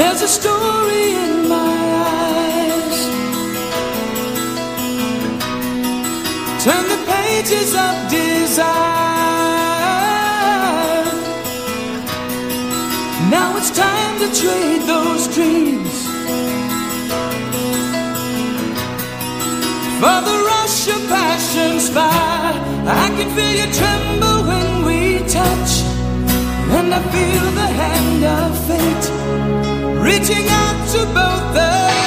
a story in my eyes. Turn the pages of desire. Now it's time to trade those dreams for the rush of passion's fire. I can feel you tremble when we touch, and I feel the hand reaching out to both of us.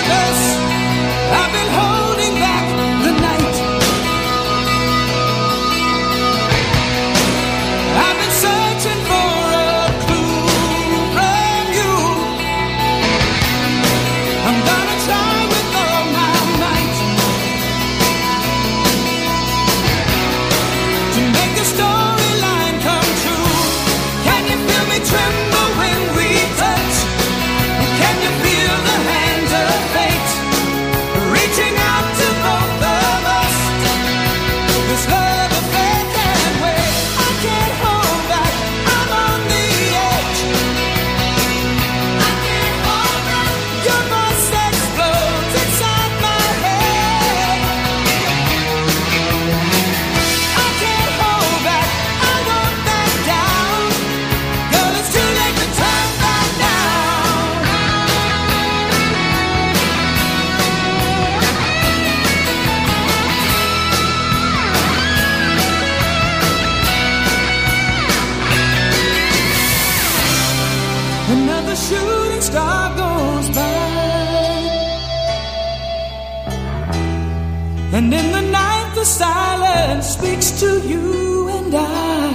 And in the night, the silence speaks to you and I.